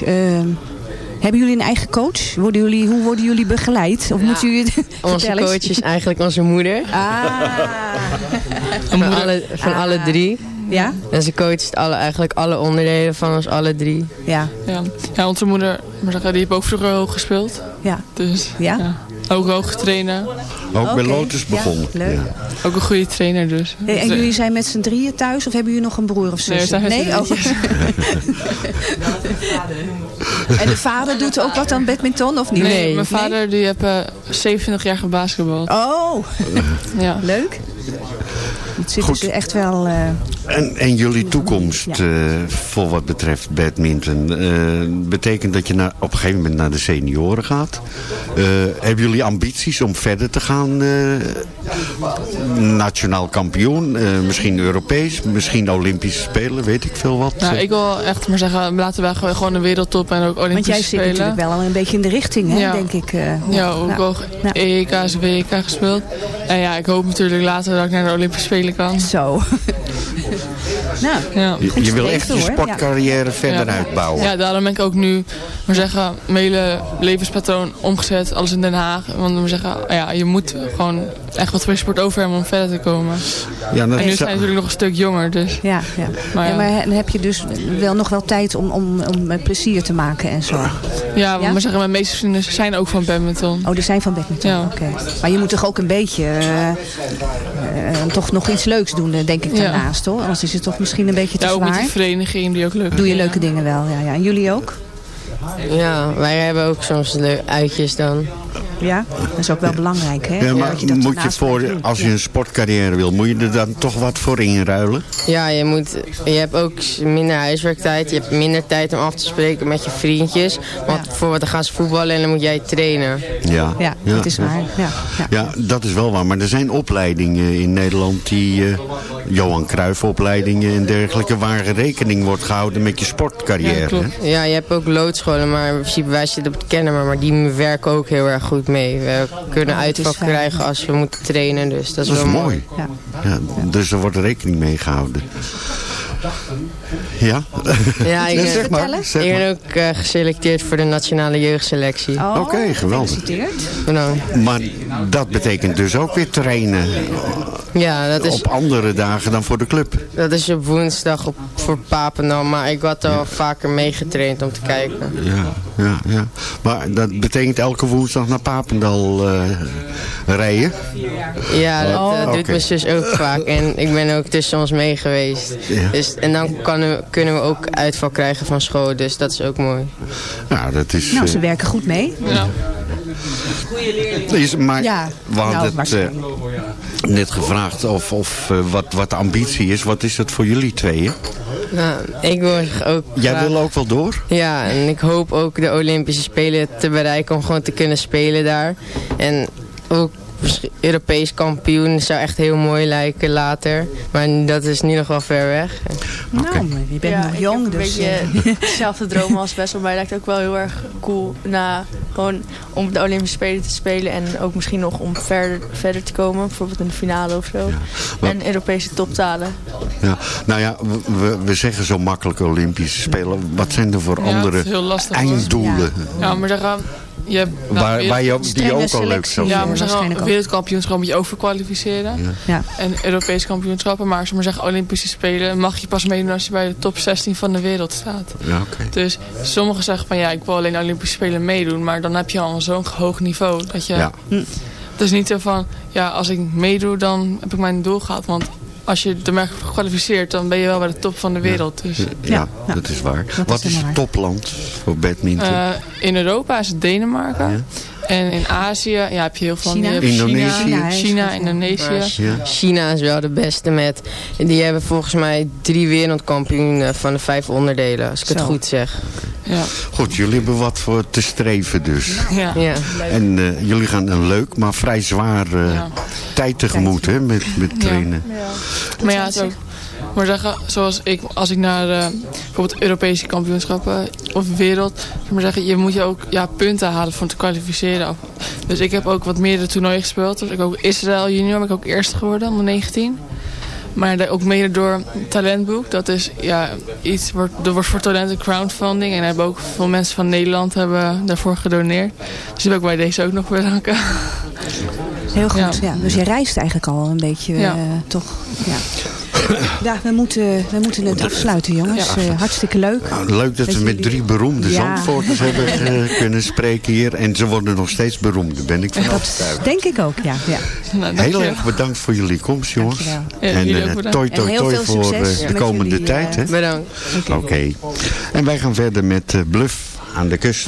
Hebben jullie een eigen coach? Worden jullie, hoe worden jullie begeleid? Of moeten jullie het Onze coach is eigenlijk onze moeder. Ah. Van, alle, van alle drie. Ja? En ze coacht alle, eigenlijk alle onderdelen van ons alle drie. Ja. Ja, ja onze moeder, maar zeggen, die heeft ook vroeger hoog gespeeld. Ja. Dus Ja? ook hoog trainen. Ook bij. Lotus Ja, begonnen. leuk. Ja. Ook een goede trainer dus. En jullie zijn met z'n drieën thuis of hebben jullie nog een broer of zus? Nee, we zijn met z'n Oh. en de vader doet ook wat aan badminton of niet? Nee, mijn vader die heeft eh 27 jaar gebasketbald. Oh, Ja. leuk. Het zit Goed. dus echt wel... eh, En, en jullie toekomst eh, voor wat betreft badminton. eh, betekent dat je naar, op een gegeven moment naar de senioren gaat. Eh, hebben jullie ambities om verder te gaan? eh, nationaal kampioen, eh, misschien Europees, misschien Olympische Spelen, weet ik veel wat. Nou, ik wil echt maar zeggen, laten wij gewoon de wereldtop en ook want Olympische jij zit Spelen. natuurlijk wel al een beetje in de richting, hè, Ja. denk ik. eh. Ja, ook Nou, wel nou. EK's, WK gespeeld. En ja, ik hoop natuurlijk later dat ik naar de Olympische Spelen kan. Zo. nou, Ja. Je, je wil echt je sportcarrière verder Ja. uitbouwen. Ja, daarom ben ik ook nu, maar zeggen, mijn hele levenspatroon omgezet. Alles in Den Haag. Want we zeggen, ja, je moet gewoon echt wat voor je sport over hebben om verder te komen. Ja, en nu zijn we natuurlijk nog een stuk jonger, dus. Ja, ja. Maar Ja, ja. maar dan heb je dus wel nog wel tijd om, om, om plezier te maken en zo. Ja, want Ja? maar zeggen, mijn meeste vrienden zijn ook van badminton. Oh, die zijn van badminton, Ja. oké. Maar je moet toch ook een beetje eh, eh, toch nog iets leuks doen, eh, denk ik, Ja. daarnaast, hoor. Anders is het toch misschien een beetje te Ja, ook met zwaar. die vereniging die ook leuk Doe je leuke dingen wel, ja, ja. En jullie ook? Ja, wij hebben ook soms leu- uitjes dan. Ja, dat is ook wel belangrijk, hè? Ja, maar dat je dat moet je voor, als je een sportcarrière wil, moet je er dan toch wat voor inruilen? Ja, je, moet, je hebt ook minder huiswerktijd. Je hebt minder tijd om af te spreken met je vriendjes. Want bijvoorbeeld dan gaan ze voetballen en dan moet jij trainen. Ja, Ja, dat is waar. Ja, ja. Ja, dat is wel waar. Maar er zijn opleidingen in Nederland die, eh, Johan Cruijff opleidingen en dergelijke, waar rekening wordt gehouden met je sportcarrière. hè? Ja, je hebt ook loodscholen, maar in principe wij zitten op het Kennemer. Maar die werken ook heel erg goed mee. We kunnen uitval krijgen als we moeten trainen. Dus dat is, Dat is wel mooi. Ja. Ja, dus er wordt rekening mee gehouden. Ja? Ja, ik ben, zeg maar. Zeg ik maar. ben ook eh, geselecteerd voor de nationale jeugdselectie. Oh, Oké, geweldig. Bedankt. Maar dat betekent dus ook weer trainen Ja, dat is, op andere dagen dan voor de club. dat is op woensdag op, voor Papendal. Maar ik had al vaker meegetraind om te kijken. Ja, ja, ja. Maar dat betekent elke woensdag naar Papendal eh, rijden? Ja, dat Oh, eh, doet oké. mijn zus ook vaak. En ik ben ook tussen ons mee geweest. Ja. Dus, en dan kan, we- kunnen we ook uitval krijgen van school. Dus dat is ook mooi. Ja, dat is... Nou, eh, ze werken goed mee. Ja. is, maar Ja, we hadden nou, het eh, net gevraagd of, of eh, wat, wat de ambitie is. Wat is dat voor jullie tweeën? Nou, ik wil ook Jij graag- wil ook wel door? Ja, en ik hoop ook de Olympische Spelen te bereiken om gewoon te kunnen spelen daar. En ook Europees kampioen zou echt heel mooi lijken later. Maar dat is nu nog wel ver weg. Nou, je bent ja, nog ik jong, heb een dus... beetje eh, dezelfde dromen als Wessel. Maar het lijkt ook wel heel erg cool na, gewoon om de Olympische Spelen te spelen. En ook misschien nog om verder, verder te komen. Bijvoorbeeld in de finale of zo. maar- En Europese top te halen. Ja. Nou ja, we- we, zeggen zo makkelijk Olympische Spelen. Wat zijn er voor Ja, andere lastig, einddoelen? Ja, maar daar gaan... Je hebt, nou, Waar, je, die je ook al leuk zou Ja, maar zeg waarschijnlijk ook. wereldkampioenschap moet je ook voor kwalificeren. Ja. En Europees kampioenschappen. Maar als we maar zeggen Olympische Spelen mag je pas meedoen als je bij de top 16 van de wereld staat. Ja, oké. Dus sommigen zeggen van ja, ik wil alleen Olympische Spelen meedoen. Maar dan heb je al zo'n hoog niveau dat je... Ja. het is niet zo van, ja, als ik meedoe, dan heb ik mijn doel gehad. Want als je ermee gekwalificeerd, dan ben je wel bij de top van de wereld. Dus, Ja, dat is waar. Wat is het topland voor badminton? Eh, in Europa is het Denemarken. En in Azië ja, heb je heel veel. China. China, Indonesië. China, China Indonesië. China is wel de beste met. Die hebben volgens mij drie wereldkampioenen van de vijf onderdelen, als ik het goed zeg. Ja. Goed, jullie hebben wat voor te streven dus. Ja. Ja. En eh, jullie gaan een leuk, maar vrij zwaar eh, tijd tegemoet hè, met, met trainen. Maar ja, het is ook, maar zeggen, zoals ik, als ik naar eh, bijvoorbeeld Europese kampioenschappen of wereld, zeg maar zeggen, je moet je ook ja, punten halen voor te kwalificeren. Dus ik heb ook wat meerdere toernooien gespeeld. Dus ik ook Israël junior, ben ik ook eerste geworden, onder 19. Maar ook mede door Talentboek. Dat is ja, iets, wordt, er wordt voor talenten crowdfunding. En hebben ook veel mensen van Nederland hebben daarvoor gedoneerd. Dus die wil ik bij deze ook nog bedanken. Heel goed, Ja. ja. Dus je reist eigenlijk al een beetje, Ja. eh, toch? Ja. Ja, we moeten, we moeten het afsluiten, jongens. Ja. Eh, hartstikke leuk. Nou, leuk dat we met drie beroemde Ja. Zandvoorters hebben eh, kunnen spreken hier. En ze worden nog steeds beroemder, ben ik van overtuigd. Denk ik ook, ja. ja. Heel erg bedankt voor jullie komst, jongens. Ja, en eh, bedankt. toi, toi, heel toi veel voor succes de komende jullie, tijd. hè? Bedankt. Oké. En wij gaan verder met Bluff aan de kust.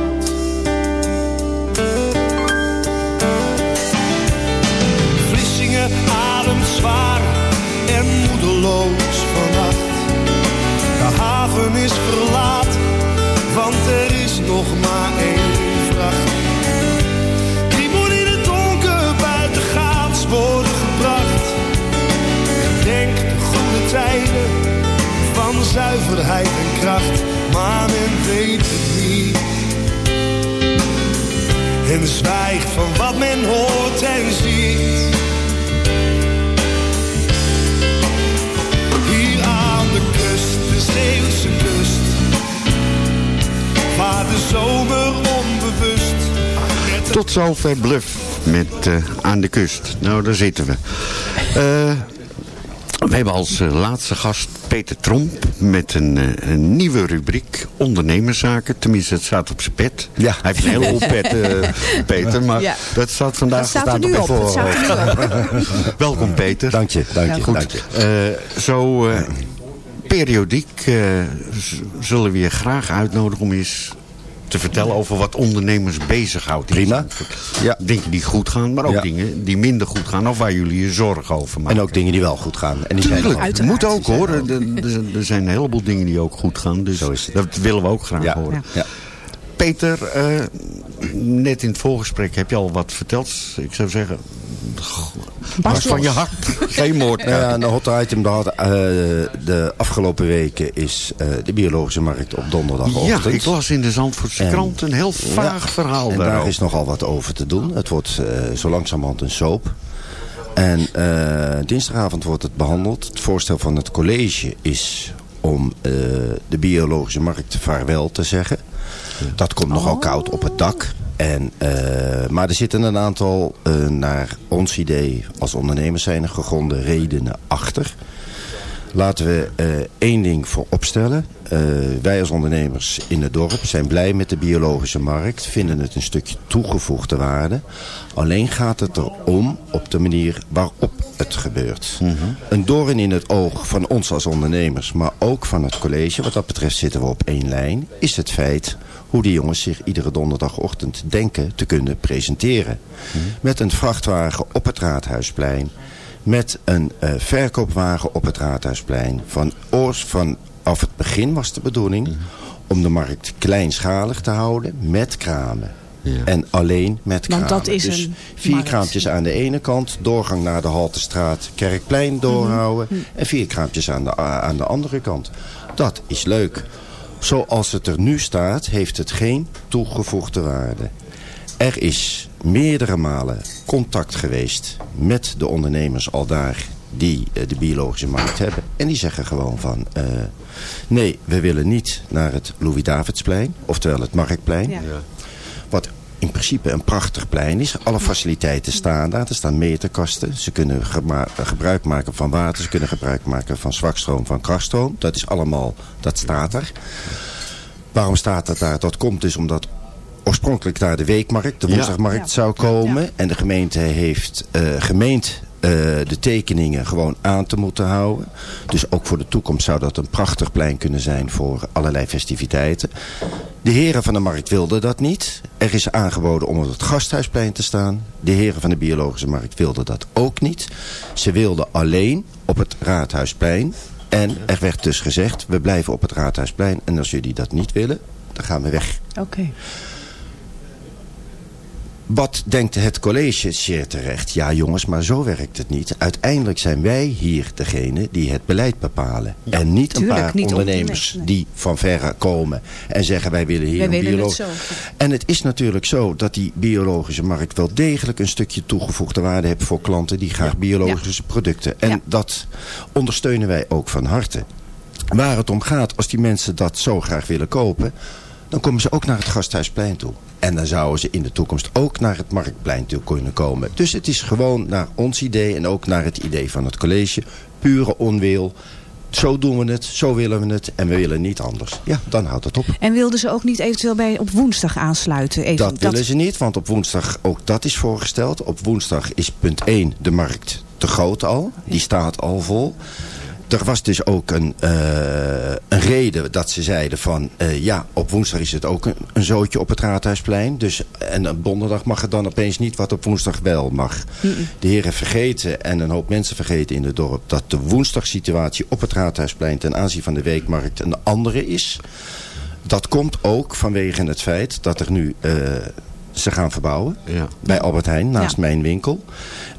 Zover Bluff met eh, Aan de Kust. Nou, daar zitten we. Eh, we hebben als eh, laatste gast Peter Tromp met een, eh, een nieuwe rubriek. Ondernemerszaken. Tenminste, het staat op zijn pet. Ja. Hij heeft een heleboel pet, eh, Peter. Maar Ja. dat staat vandaag Dat staat er nu op, dat staat er nu op. Welkom Peter. Dank je, dank je, Goed. dank je. Eh, zo eh, periodiek zullen we je graag uitnodigen om eens te vertellen over wat ondernemers bezighoudt. Prima. Ja. Dingen die goed gaan, maar ook Ja. dingen die minder goed gaan of waar jullie je zorgen over maken. En ook dingen die wel goed gaan. En die zijn er moet ook hoor. Er, er- er zijn een heleboel dingen die ook goed gaan. Dus dat willen we ook graag horen. Ja. Peter, eh, net in het voorgesprek heb je al wat verteld. Ik zou zeggen, was van je hart. Geen moord. Nou ja, een hot item. De, eh, afgelopen weken is eh, de biologische markt op donderdagochtend. Ja, ik las in de Zandvoortse En- krant een heel vaag Ja, verhaal En daar is nogal wat over te doen. Het wordt eh, zo langzamerhand een soap. En eh, dinsdagavond wordt het behandeld. Het voorstel van het college is om eh, de biologische markt vaarwel te zeggen. Dat komt nogal koud op het dak. En, eh, maar er zitten een aantal, eh, naar ons idee als ondernemers zijn er gegronde redenen achter. Laten we eh, één ding voor opstellen. Wij als ondernemers in het dorp zijn blij met de biologische markt. Vinden het een stukje toegevoegde waarde. Alleen gaat het erom op de manier waarop het gebeurt. Een doorn in het oog van ons als ondernemers. Maar ook van het college. Wat dat betreft zitten we op één lijn. Is het feit hoe die jongens zich iedere donderdagochtend denken te kunnen presenteren. Met een vrachtwagen op het Raadhuisplein met een eh, verkoopwagen op het Raadhuisplein. Van oors, vanaf het begin was de bedoeling om de markt kleinschalig te houden met kramen. En alleen met Want kramen. dat is dus een vier markt. kraampjes aan de ene kant, doorgang naar de Haltestraat, Kerkplein doorhouden. Mhm. En vier kraampjes aan de, aan de andere kant. Dat is leuk. Zoals het er nu staat, heeft het geen toegevoegde waarde. Er is meerdere malen contact geweest met de ondernemers al daar die eh, de biologische markt hebben. En die zeggen gewoon van, eh, nee, we willen niet naar het Louis-Davidsplein, oftewel het Marktplein. Ja. In principe een prachtig plein is. Alle faciliteiten staan daar. Er staan meterkasten. Ze kunnen gema- gebruik maken van water. Ze kunnen gebruik maken van zwakstroom, van krachtstroom. Dat is allemaal, dat staat er. Waarom staat dat daar? Dat komt dus omdat oorspronkelijk daar de weekmarkt, de woensdagmarkt Ja. zou komen. En de gemeente heeft eh, gemeend eh, de tekeningen gewoon aan te moeten houden. Dus ook voor de toekomst zou dat een prachtig plein kunnen zijn voor allerlei festiviteiten. De heren van de markt wilden dat niet. Er is aangeboden om op het gasthuisplein te staan. De heren van de biologische markt wilden dat ook niet. Ze wilden alleen op het raadhuisplein. En er werd dus gezegd, we blijven op het raadhuisplein. En als jullie dat niet willen, dan gaan we weg. Oké. Wat denkt het college zeer terecht? Ja jongens, maar zo werkt het niet. Uiteindelijk zijn wij hier degene die het beleid bepalen. en niet een paar niet ondernemers nee. die van verre komen en zeggen wij willen hier Wij een bioloog. En het is natuurlijk zo dat die biologische markt wel degelijk een stukje toegevoegde waarde heeft voor klanten die graag biologische producten. En dat ondersteunen wij ook van harte. Waar het om gaat, als die mensen dat zo graag willen kopen, dan komen ze ook naar het Gasthuisplein toe. En dan zouden ze in de toekomst ook naar het Marktplein toe kunnen komen. Dus het is gewoon naar ons idee en ook naar het idee van het college. Pure onwil. Zo doen we het, zo willen we het en we willen niet anders. Ja, dan houdt het op. En wilden ze ook niet eventueel bij op woensdag aansluiten? Even, dat willen ze niet, want op woensdag, ook dat is voorgesteld. Op woensdag is punt 1 de markt te groot al. Die staat al vol. Er was dus ook een, eh, een reden dat ze zeiden van... eh, ja, op woensdag is het ook een, een zootje op het Raadhuisplein. Dus, en op donderdag mag het dan opeens niet wat op woensdag wel mag. De heren vergeten en een hoop mensen vergeten in het dorp... dat de woensdagsituatie op het Raadhuisplein ten aanzien van de weekmarkt een andere is. Dat komt ook vanwege het feit dat er nu... eh, ze gaan verbouwen bij Albert Heijn naast Ja. mijn winkel.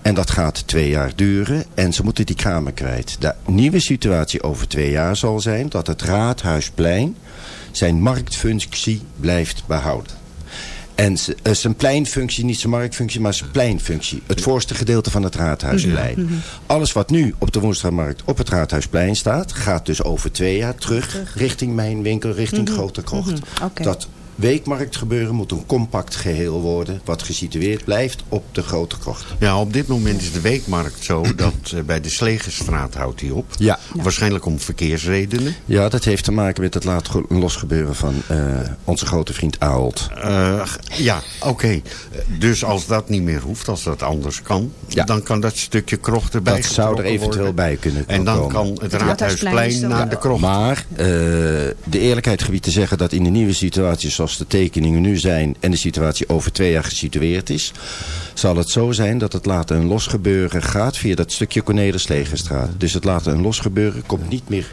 En dat gaat twee jaar duren en ze moeten die kramen kwijt. De nieuwe situatie over twee jaar zal zijn dat het Raadhuisplein zijn marktfunctie blijft behouden. En eh, zijn pleinfunctie, niet zijn marktfunctie, maar zijn pleinfunctie. Het voorste gedeelte van het Raadhuisplein. Mhm. Alles wat nu op de woensdagmarkt op het Raadhuisplein staat... gaat dus over twee jaar terug, richting mijn winkel, richting Mhm. Grote Krocht. Mhm. Dat weekmarktgebeuren moet een compact geheel worden... wat gesitueerd blijft op de Grote Krocht. Ja, op dit moment is de weekmarkt zo dat eh, bij de Slegerstraat houdt hij op. Ja. Waarschijnlijk om verkeersredenen. Ja, dat heeft te maken met het laat ge- losgebeuren van eh, onze grote vriend Aalt. Eh, ja, oké. Dus als dat niet meer hoeft, als dat anders kan... dan kan dat stukje krocht erbij Dat zou er eventueel worden. bij kunnen En dan komen. kan het Raadhuisplein naar de krocht. Maar eh, de eerlijkheid gebied te zeggen dat in de nieuwe situatie zoals de tekeningen nu zijn... en de situatie over twee jaar gesitueerd is... zal het zo zijn dat het later een losgebeuren gaat via dat stukje Cornelis Legerstraat. Dus het later een losgebeuren komt niet meer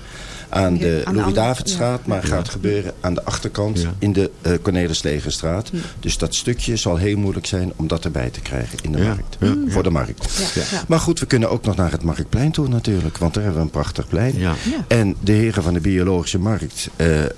aan de Louis-Davidstraat, ja. maar gaat gebeuren aan de achterkant in de uh, Cornelis Legerstraat. Dus dat stukje zal heel moeilijk zijn om dat erbij te krijgen in de Ja. markt. Ja. Voor de markt. Ja. Ja. Maar goed, we kunnen ook nog naar het Marktplein toe natuurlijk, want daar hebben we een prachtig plein. Ja. En de heren van de biologische markt eh, eh,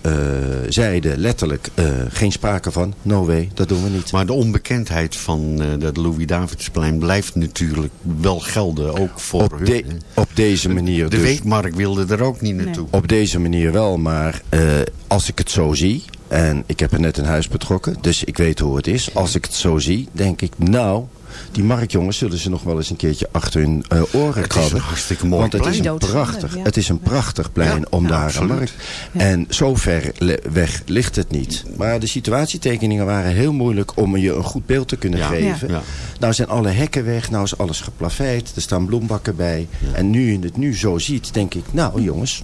zeiden letterlijk eh, geen sprake van, no way, dat doen we niet. Maar de onbekendheid van uh, dat Louis-Davidsplein blijft natuurlijk wel gelden, ook voor op, hun, de, op deze manier De dus. weekmarkt wilde er ook niet naartoe. Op deze manier wel, maar uh, als ik het zo zie... en ik heb er net een huis betrokken, dus ik weet hoe het is. Als ik het zo zie, denk ik, nou... Die marktjongens zullen ze nog wel eens een keertje achter hun uh, oren krabben. Het is een hartstikke mooi Want het plein. is een prachtig, het is een prachtig plein ja, om ja, daar absoluut. een markt. En zo ver weg ligt het niet. Maar de situatietekeningen waren heel moeilijk om je een goed beeld te kunnen Ja, geven. ja. Nou zijn alle hekken weg, nou is alles geplaveid, er staan bloembakken bij. En nu je het nu zo ziet, denk ik, nou jongens,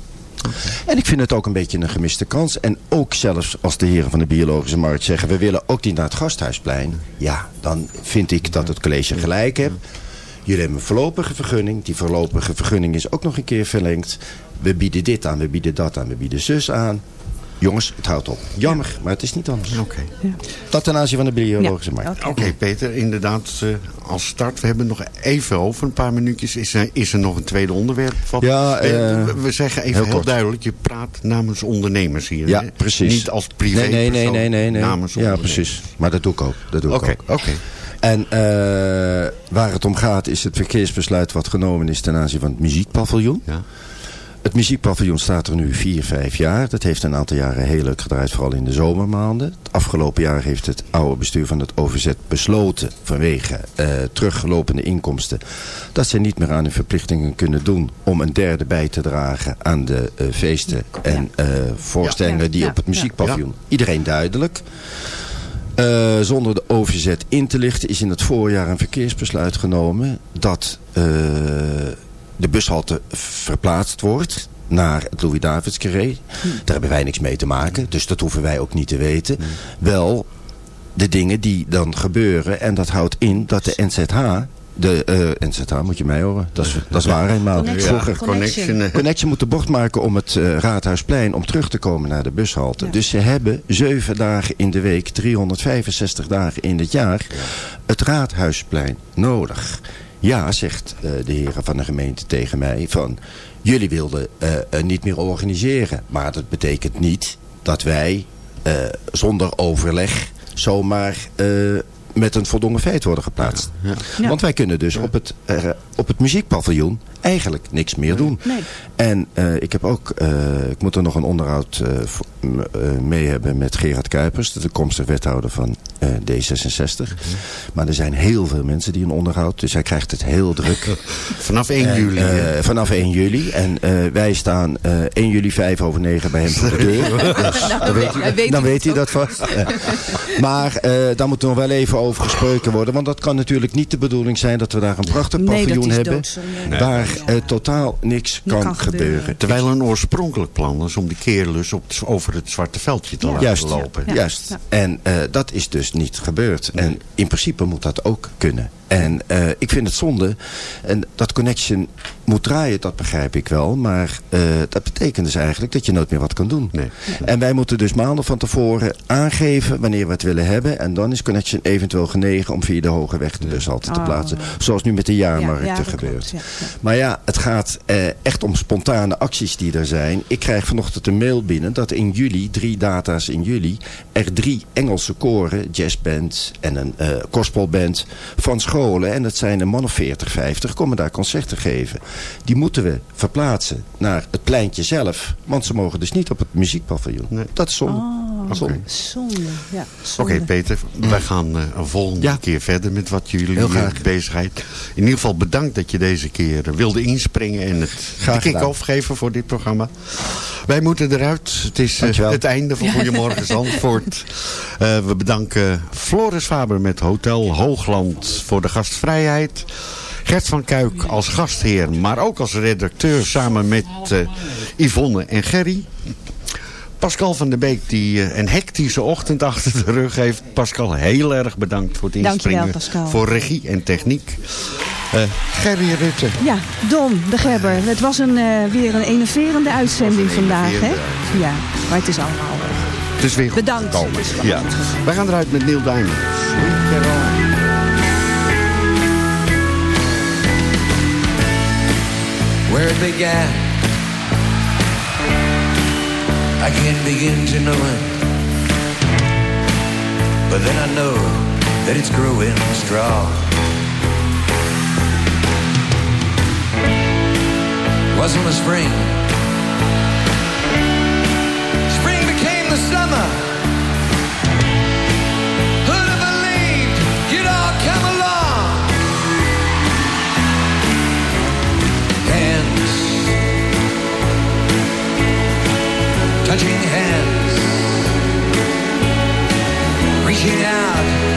en ik vind het ook een beetje een gemiste kans. En ook zelfs als de heren van de biologische markt zeggen... we willen ook niet naar het gasthuisplein. Ja, dan vind ik dat het college gelijk heeft. Jullie hebben een voorlopige vergunning. Die voorlopige vergunning is ook nog een keer verlengd. We bieden dit aan, we bieden dat aan, we bieden zus aan. Jongens, het houdt op. Jammer, maar het is niet anders. Oké. Dat ten aanzien van de biologische markt. Oké, okay, Peter, inderdaad, uh, als start. We hebben nog even over een paar minuutjes. Is er, is er nog een tweede onderwerp? Van? Ja, uh, we, we, zeggen even heel, heel duidelijk, je praat namens ondernemers hier. Ja, hè? precies. Niet als privé nee, nee, nee, nee, nee, nee. namens Ja, precies. Maar dat doe ik ook. Dat doe ik okay, ook. Oké, okay. En uh, waar het om gaat is het verkeersbesluit wat genomen is ten aanzien van het muziekpaviljoen. Ja. Het muziekpaviljoen staat er nu 4, 5 jaar. Dat heeft een aantal jaren heel leuk gedraaid, vooral in de zomermaanden. Het afgelopen jaar heeft het oude bestuur van het OVZ besloten vanwege teruggelopende inkomsten. Dat ze niet meer aan hun verplichtingen kunnen doen om een derde bij te dragen aan de uh, feesten en uh, voorstellingen ja, die ja, op het muziekpaviljoen. Iedereen duidelijk. Uh, zonder de OVZ in te lichten is in het voorjaar een verkeersbesluit genomen dat de bushalte verplaatst wordt naar het Louis-Davids carré. Hm. Daar hebben wij niks mee te maken, dus dat hoeven wij ook niet te weten. Hm. Wel de dingen die dan gebeuren en dat houdt in dat de NZH de uh, NZH moet je mij horen. Dat is, dat is waar eenmaal. Connection. Vroeger, Connection. Connection moet de bocht maken om het uh, Raadhuisplein om terug te komen naar de bushalte. Ja. Dus ze hebben zeven dagen in de week, 365 dagen in het jaar, ja. het Raadhuisplein nodig. Ja, zegt uh, de heren van de gemeente tegen mij, van jullie wilden niet meer organiseren. Maar dat betekent niet dat wij zonder overleg zomaar met een voldongen feit worden geplaatst. Ja. Ja. Want wij kunnen dus ja. op, het, uh, op het muziekpaviljoen eigenlijk niks meer doen. Nee. En uh, ik heb ook, uh, ik moet er nog een onderhoud mee hebben met Gerard Kuipers, de toekomstig wethouder van D66. Mm. Maar er zijn heel veel mensen die een onderhoud, dus hij krijgt het heel druk. vanaf 1 en, juli. vanaf 1 juli. En wij staan 1 juli 5 over 9 bij hem voor de deur. dus nou, dan weet, hij, weet, dan weet hij dat vast. maar daar moet nog wel even over gesproken worden. Want dat kan natuurlijk niet de bedoeling zijn dat we daar een prachtig paviljoen hebben. Nee. Waar totaal niks kan, kan gebeuren. Terwijl een oorspronkelijk plan was om de keerlus op het, over het zwarte veldje te Ja. laten Juist, lopen. ja. juist. En uh, dat is dus niet gebeurd. En in principe moet dat ook kunnen. En uh, ik vind het zonde. En dat connection moet draaien, dat begrijp ik wel. Maar uh, dat betekent dus eigenlijk dat je nooit meer wat kan doen. Nee. En wij moeten dus maanden van tevoren aangeven wanneer we het willen hebben. En dan is connection eventueel genegen om via de hoge weg de bushalte te Oh. plaatsen. Zoals nu met de jaarmarkten Ja, gebeurt. klopt, ja, ja. Maar ja, het gaat uh, echt om spontane acties die er zijn. Ik krijg vanochtend een mail binnen dat in juli, drie data's in juli, er drie Engelse koren, jazzband en een uh, gospelband van scholen, en dat zijn een man of 40, 50, komen daar concerten geven. Die moeten we verplaatsen naar het pleintje zelf, want ze mogen dus niet op het muziekpaviljoen. Nee. Dat is zonde. Oh, Zonde. zonde. Ja, Oké. Peter, wij gaan uh, een volgende Ja. keer verder met wat jullie Heel graag. bezigheid. In ieder geval bedankt dat je deze keer uh, wilde inspringen en het kick-off geven voor dit programma. Wij moeten eruit. Het is uh, Dankjewel. het einde van Goedemorgen Zandvoort. Uh, we bedanken Floris Faber met Hotel Hoogland voor de gastvrijheid. Gert van Kuik als gastheer, maar ook als redacteur samen met uh, Yvonne en Gerry. Pascal van der Beek die uh, een hectische ochtend achter de rug heeft. Pascal, heel erg bedankt voor het Dankjewel, inspringen. Pascal. Voor regie en techniek. Eh, Gerry Rutte. Ja, Don, de Gebber. Het was een, eh, weer een enerverende uitzending vandaag, hè? Ja, maar het is allemaal... Het is weer goed Bedankt. gekomen. Ja. Wij gaan eruit met Neil Diamond. Where it began. I can't begin to know it, but then I know that it's growing strong. Wasn't the spring? Spring became the summer. Touching hands, reaching out,